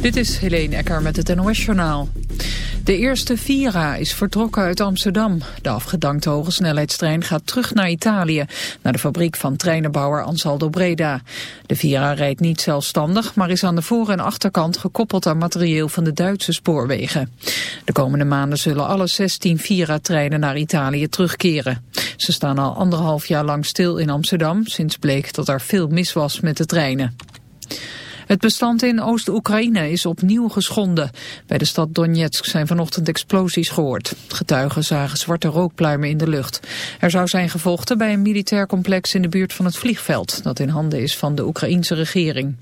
Dit is Helene Ecker met het NOS-journaal. De eerste Vira is vertrokken uit Amsterdam. De afgedankte hogesnelheidstrein gaat terug naar Italië... naar de fabriek van treinenbouwer Ansaldo Breda. De Vira rijdt niet zelfstandig... maar is aan de voor- en achterkant gekoppeld aan materieel van de Duitse spoorwegen. De komende maanden zullen alle 16 Vira-treinen naar Italië terugkeren. Ze staan al anderhalf jaar lang stil in Amsterdam... sinds bleek dat er veel mis was met de treinen. Het bestand in Oost-Oekraïne is opnieuw geschonden. Bij de stad Donetsk zijn vanochtend explosies gehoord. Getuigen zagen zwarte rookpluimen in de lucht. Er zou zijn gevochten bij een militair complex in de buurt van het vliegveld... dat in handen is van de Oekraïense regering.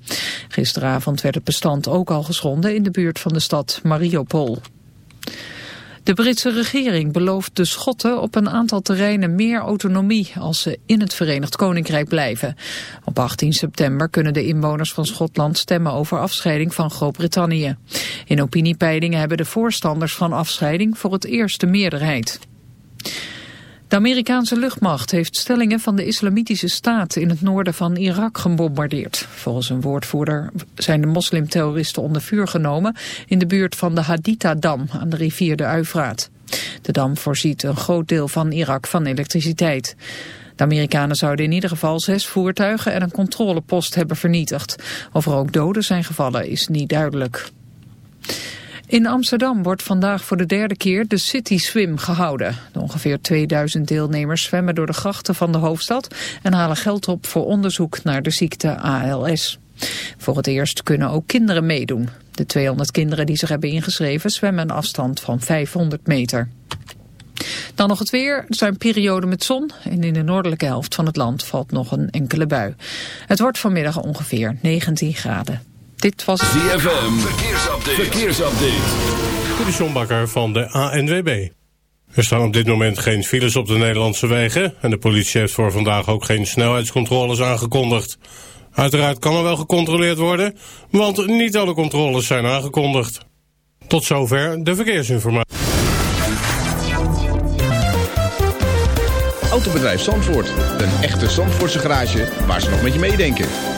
Gisteravond werd het bestand ook al geschonden in de buurt van de stad Mariupol. De Britse regering belooft de Schotten op een aantal terreinen meer autonomie als ze in het Verenigd Koninkrijk blijven. Op 18 september kunnen de inwoners van Schotland stemmen over afscheiding van Groot-Brittannië. In opiniepeilingen hebben de voorstanders van afscheiding voor het eerst de meerderheid. De Amerikaanse luchtmacht heeft stellingen van de islamitische staat in het noorden van Irak gebombardeerd. Volgens een woordvoerder zijn de moslimterroristen onder vuur genomen in de buurt van de Haditha-dam aan de rivier de Uifraat. De dam voorziet een groot deel van Irak van elektriciteit. De Amerikanen zouden in ieder geval zes voertuigen en een controlepost hebben vernietigd. Of er ook doden zijn gevallen is niet duidelijk. In Amsterdam wordt vandaag voor de derde keer de City Swim gehouden. De ongeveer 2000 deelnemers zwemmen door de grachten van de hoofdstad... en halen geld op voor onderzoek naar de ziekte ALS. Voor het eerst kunnen ook kinderen meedoen. De 200 kinderen die zich hebben ingeschreven zwemmen een afstand van 500 meter. Dan nog het weer. Er zijn perioden met zon en in de noordelijke helft van het land valt nog een enkele bui. Het wordt vanmiddag ongeveer 19 graden. Dit was ZFM. Verkeersupdate. Verkeersupdate. De Sjombakker van de ANWB. Er staan op dit moment geen files op de Nederlandse wegen... en de politie heeft voor vandaag ook geen snelheidscontroles aangekondigd. Uiteraard kan er wel gecontroleerd worden... want niet alle controles zijn aangekondigd. Tot zover de verkeersinformatie. Autobedrijf Zandvoort. Een echte Zandvoortse garage waar ze nog met je meedenken.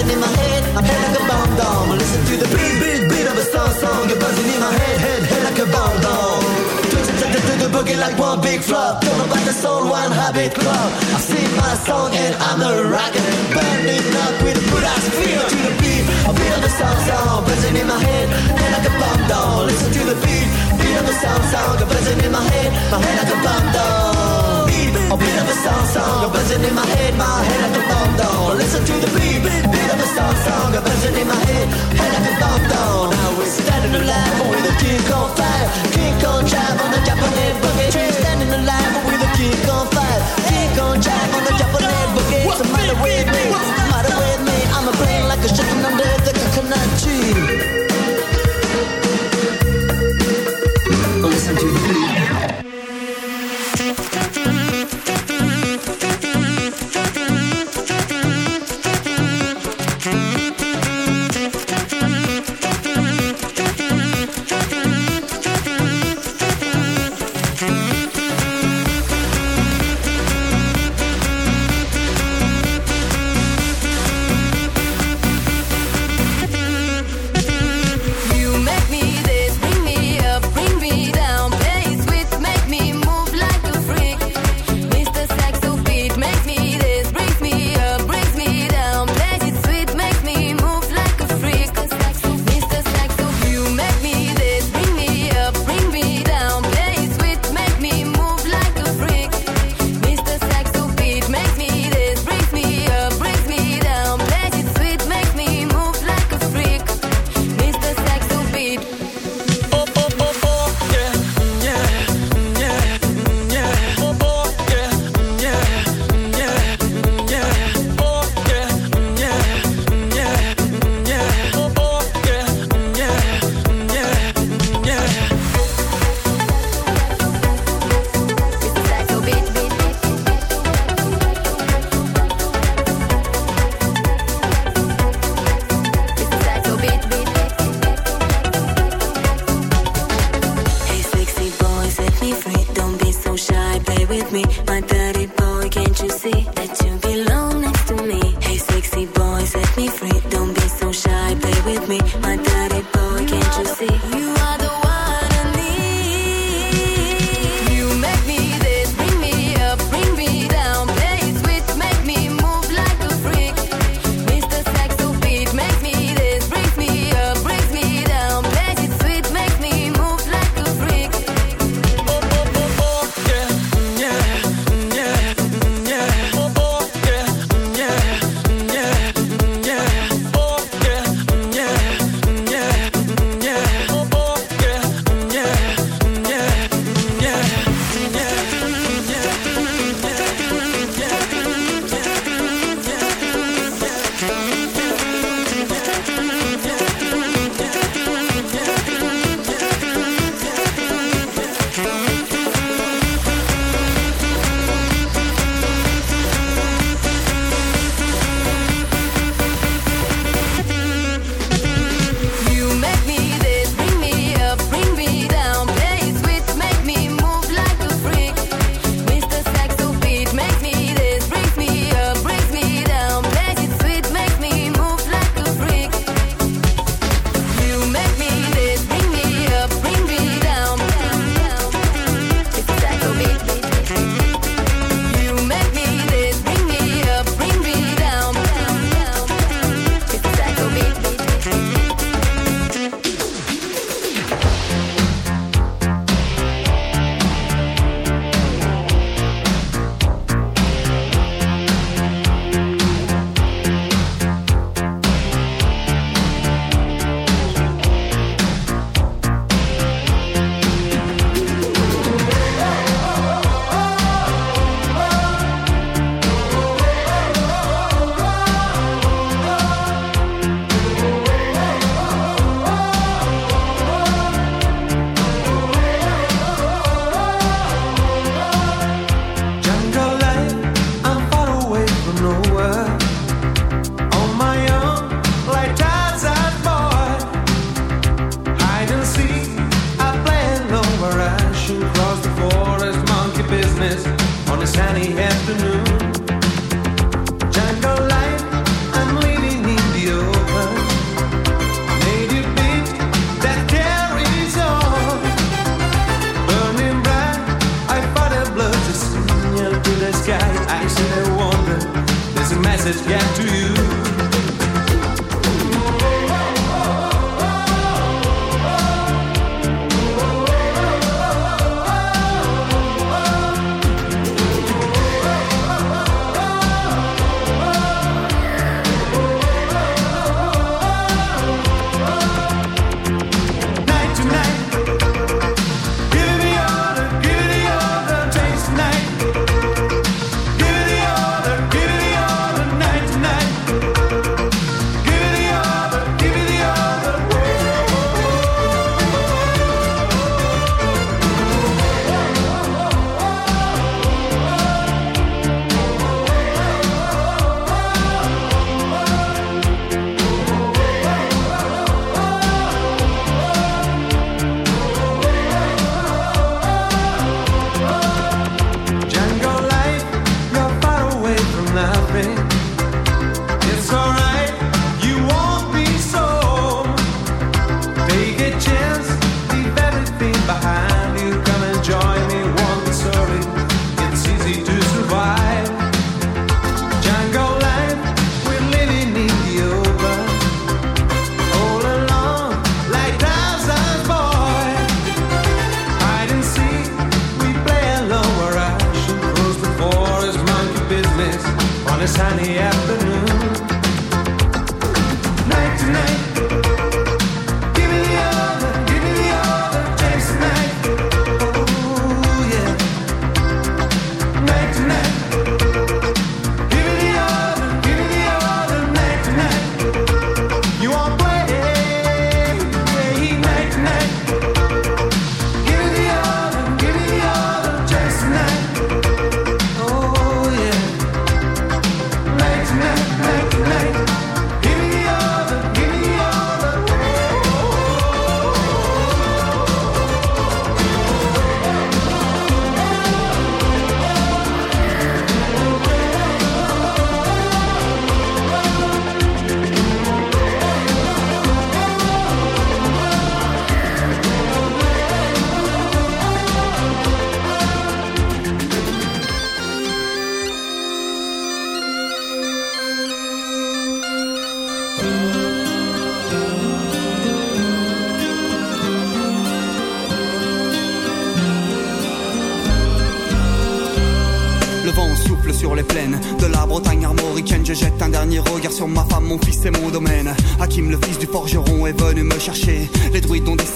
buzzing in my head, my head like a bomb bomb. Listen to the beat, beat, beat of a song song. You're buzzing in my head, head, head like a bomb bomb. Twitching to to the boogie like one big flop. Talk about the soul, one habit club. I sing my song and I'm a rocker, burning up with a good ass feel to the beat. beat of a sound song. buzzing in my head, head like a bomb bomb. Listen to the beat, beat of a sound song. You're buzzing in my head, my head like a bomb bomb beat, a bit of a song song, a buzzing in my head, my head like a bomb dog. Listen to the beat, beat, beat song, song, a version in my head. Head at the thong thong. Now we're standing alive, only the king on fire. King on drive on the Japanese boogie train.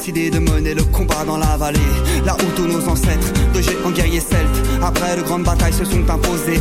Décidé de mener le combat dans la vallée. Là où tous nos ancêtres, de géants guerriers celtes, après de grandes batailles, se sont imposés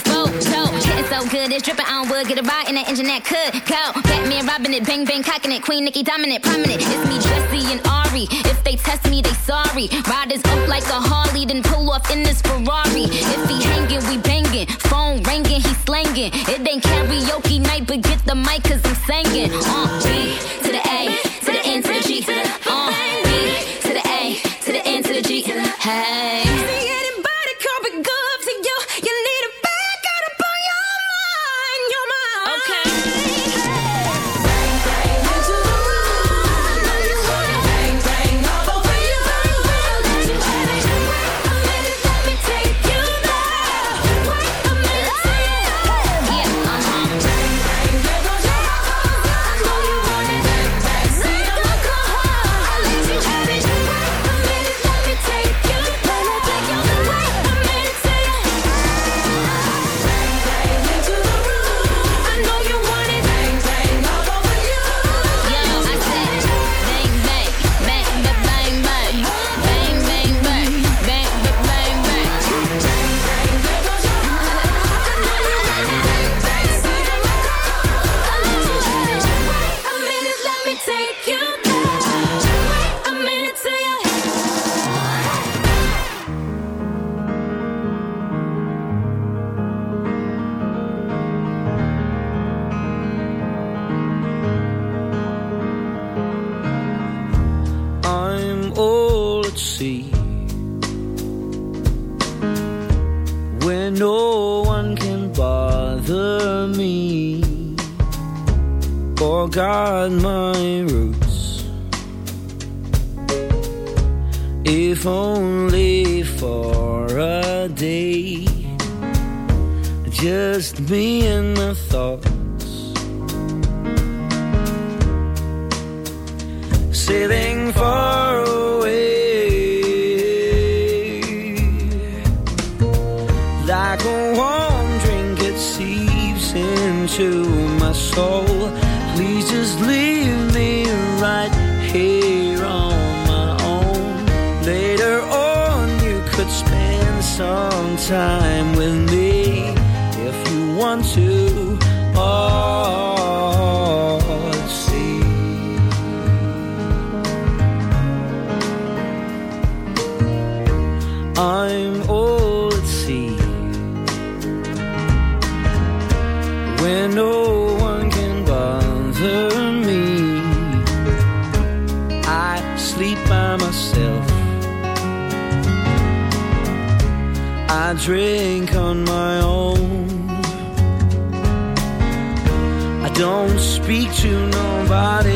Flow. So, so good, it's dripping on wood, get a ride in that engine that could go. Batman robbing it, bang bang cocking it, Queen Nicki dominant, prominent. It's me, Jessie and Ari. If they test me, they sorry. Riders up like a Harley, then pull off in this Ferrari. If he hanging, we banging. Phone ringing, he slanging. It ain't karaoke night, but get the mic, cause I'm singing. Uh, Or guard my roots. If only for a day Just me and my thoughts. Sailing far away. Like a warm drink, it seeps into my soul. Just leave me right here on my own. Later on, you could spend some time drink on my own. I don't speak to nobody.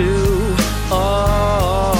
to. Oh,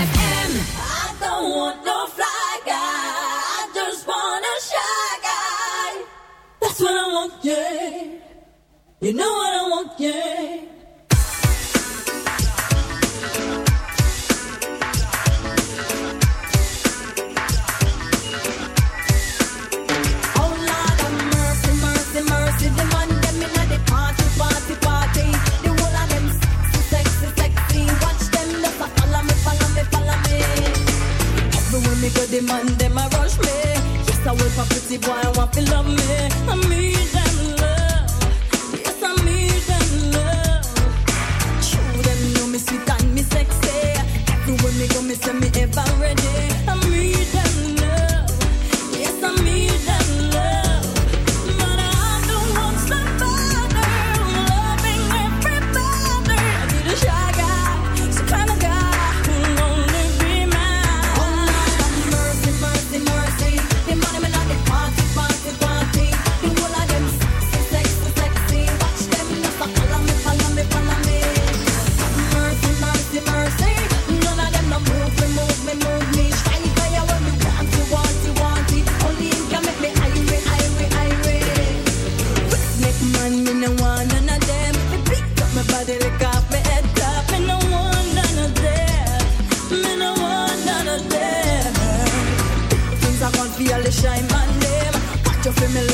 me if I'm ready. I'm reading.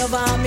словами.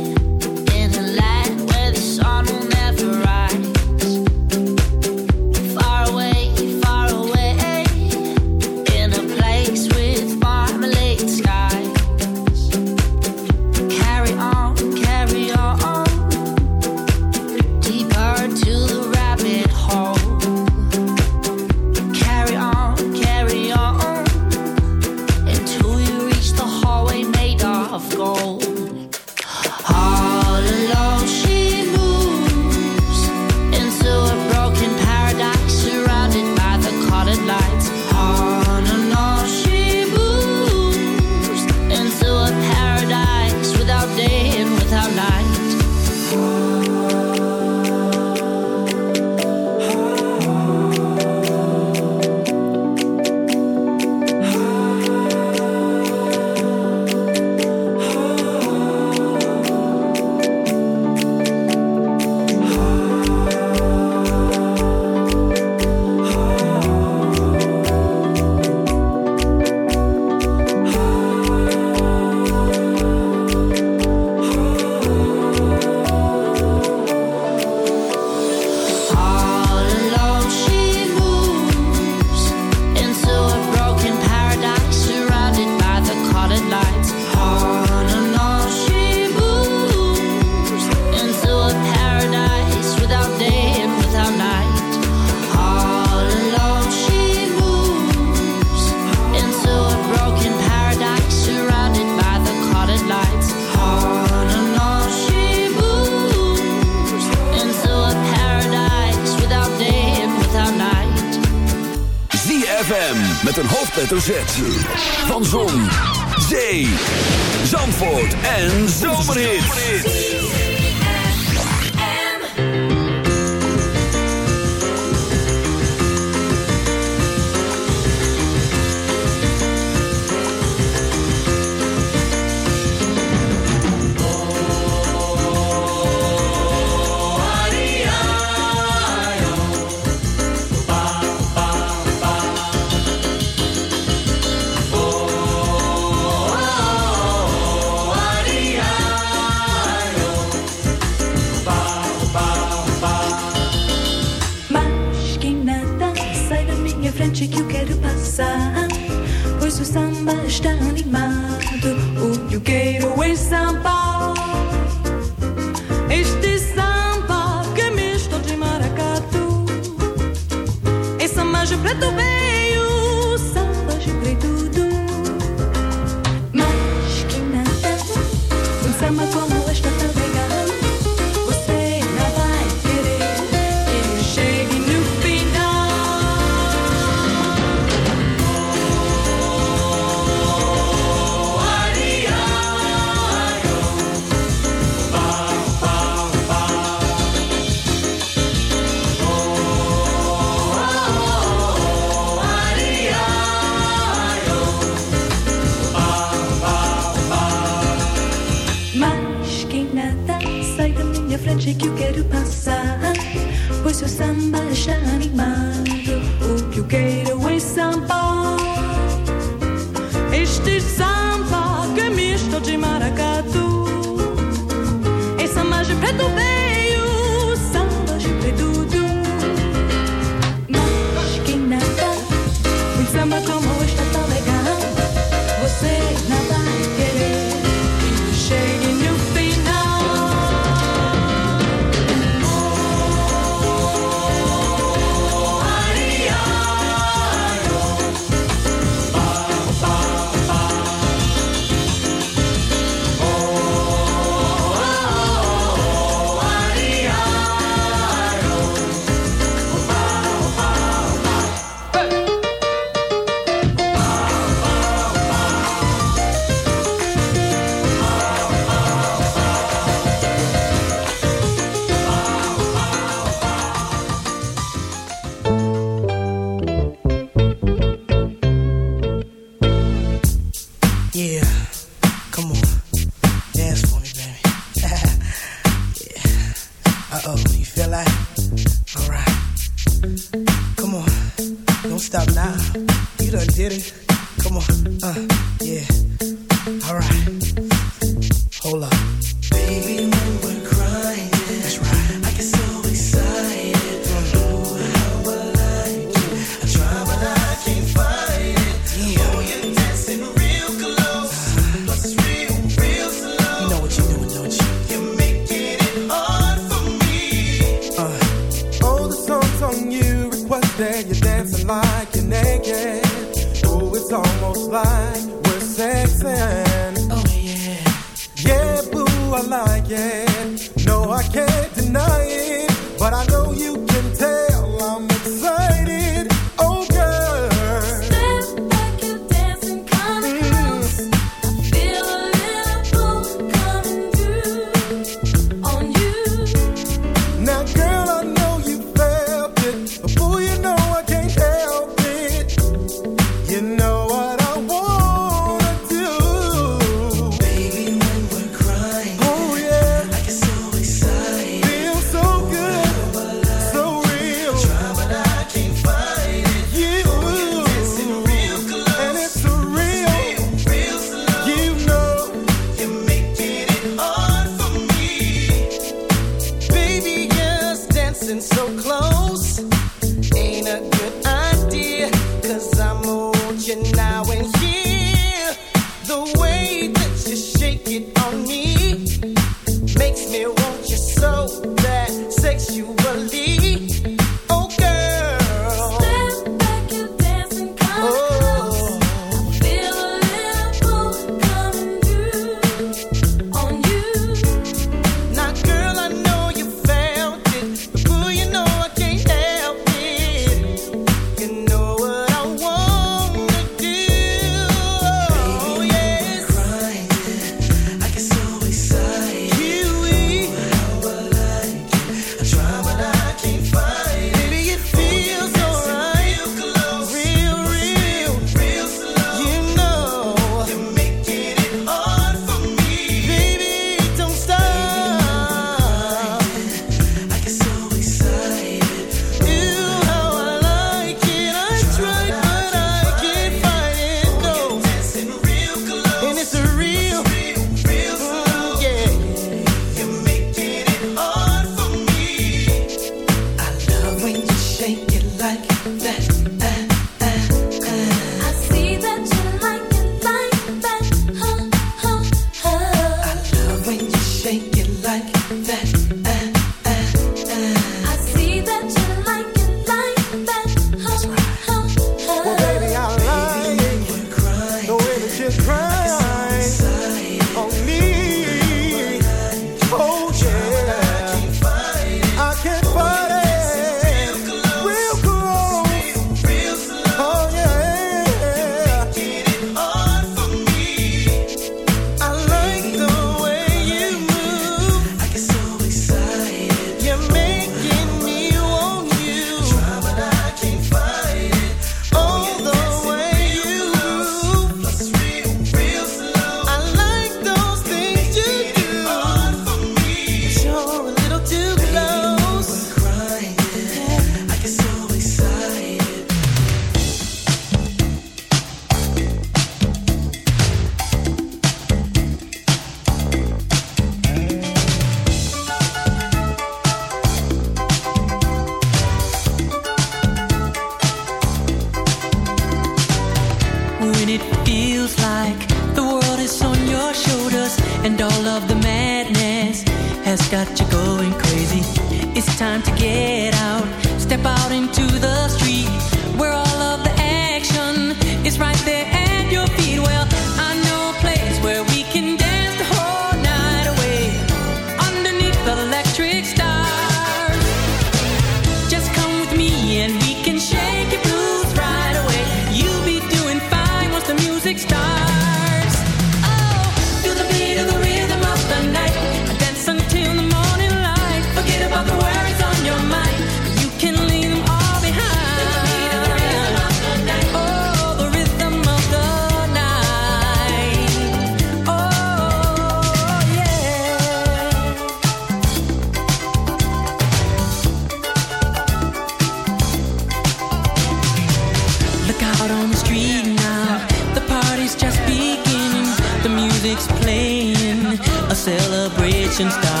kitchen style.